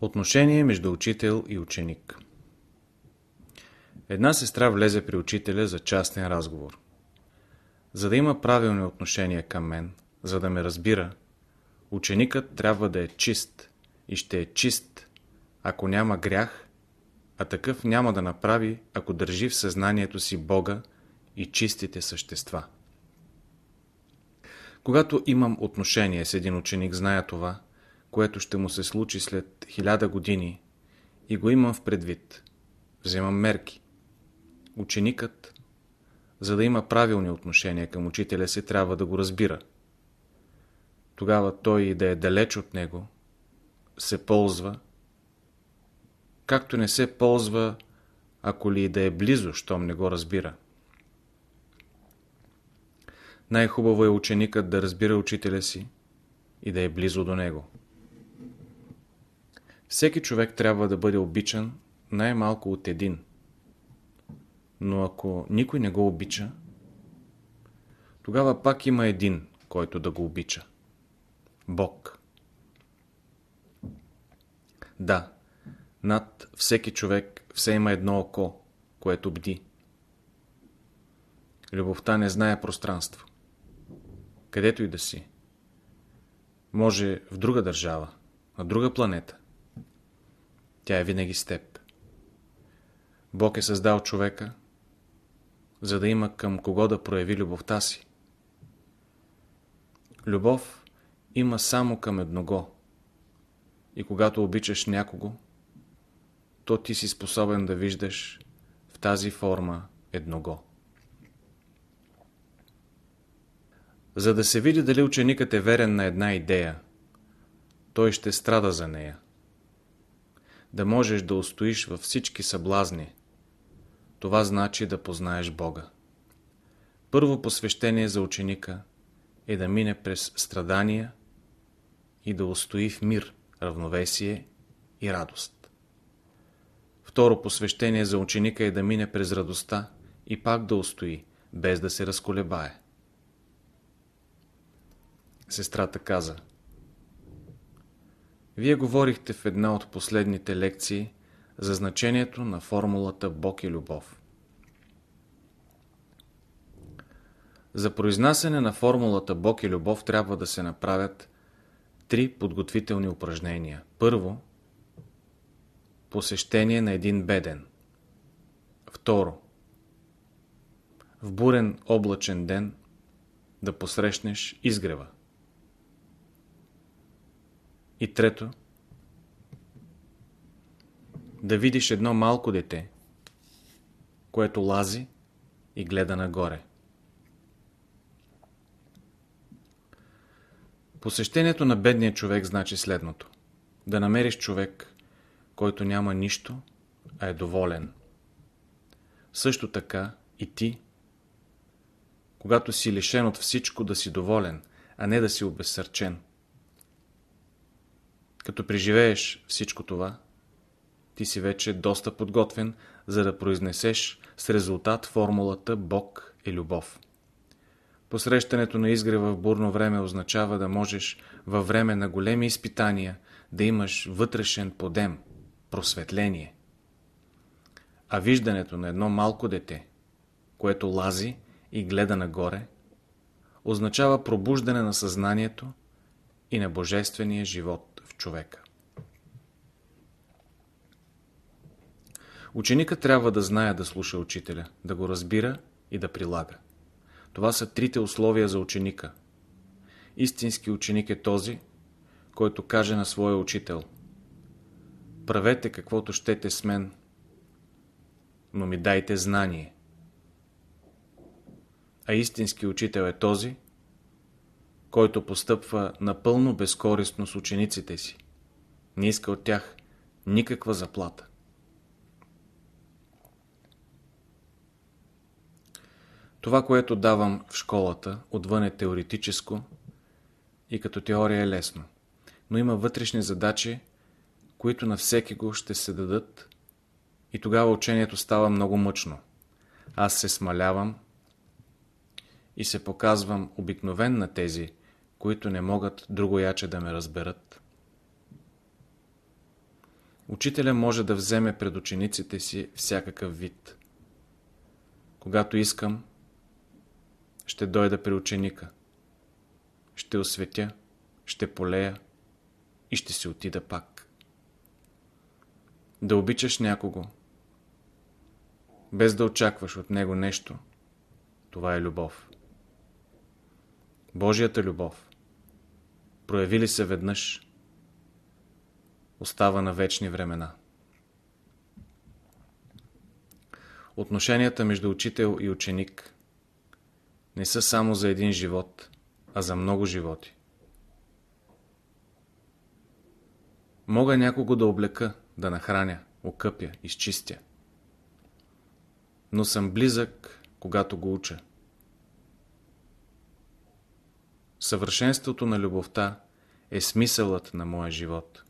Отношение между учител и ученик Една сестра влезе при учителя за частен разговор. За да има правилни отношения към мен, за да ме разбира, ученикът трябва да е чист и ще е чист, ако няма грях, а такъв няма да направи, ако държи в съзнанието си Бога и чистите същества. Когато имам отношение с един ученик, зная това, което ще му се случи след хиляда години и го имам в предвид. Вземам мерки. Ученикът, за да има правилни отношения към учителя си, трябва да го разбира. Тогава той и да е далеч от него, се ползва, както не се ползва, ако ли и да е близо, щом не го разбира. Най-хубаво е ученикът да разбира учителя си и да е близо до него. Всеки човек трябва да бъде обичан най-малко от един. Но ако никой не го обича, тогава пак има един, който да го обича. Бог. Да, над всеки човек все има едно око, което бди. Любовта не знае пространство. Където и да си. Може в друга държава, на друга планета. Тя е винаги с теб. Бог е създал човека, за да има към кого да прояви любовта си. Любов има само към едного. И когато обичаш някого, то ти си способен да виждаш в тази форма едного. За да се види дали ученикът е верен на една идея, той ще страда за нея да можеш да устоиш във всички съблазни. Това значи да познаеш Бога. Първо посвещение за ученика е да мине през страдания и да устои в мир, равновесие и радост. Второ посвещение за ученика е да мине през радостта и пак да устои, без да се разколебае. Сестрата каза – вие говорихте в една от последните лекции за значението на формулата Бог и любов. За произнасяне на формулата Бог и любов трябва да се направят три подготвителни упражнения. Първо, посещение на един беден. Второ, в бурен облачен ден да посрещнеш изгрева. И трето, да видиш едно малко дете, което лази и гледа нагоре. Посещението на бедния човек значи следното. Да намериш човек, който няма нищо, а е доволен. Също така и ти, когато си лишен от всичко, да си доволен, а не да си обезсърчен. Като преживееш всичко това, ти си вече доста подготвен, за да произнесеш с резултат формулата Бог е любов. Посрещането на изгрева в бурно време означава да можеш във време на големи изпитания да имаш вътрешен подем, просветление. А виждането на едно малко дете, което лази и гледа нагоре, означава пробуждане на съзнанието и на божествения живот човека. Ученика трябва да знае да слуша учителя, да го разбира и да прилага. Това са трите условия за ученика. Истински ученик е този, който каже на своя учител Правете каквото щете с мен, но ми дайте знание. А истински учител е този, който постъпва напълно безкористно с учениците си. Не иска от тях никаква заплата. Това, което давам в школата, отвън е теоретическо и като теория е лесно. Но има вътрешни задачи, които на всеки го ще се дадат и тогава учението става много мъчно. Аз се смалявам и се показвам обикновен на тези, които не могат друго яче да ме разберат. Учителя може да вземе пред учениците си всякакъв вид. Когато искам, ще дойда при ученика. Ще осветя, ще полея и ще си отида пак. Да обичаш някого, без да очакваш от него нещо, това е любов. Божията любов, прояви ли се веднъж, остава на вечни времена. Отношенията между учител и ученик не са само за един живот, а за много животи. Мога някого да облека, да нахраня, окъпя, изчистя. Но съм близък, когато го уча. Съвършенството на любовта е смисълът на моя живот.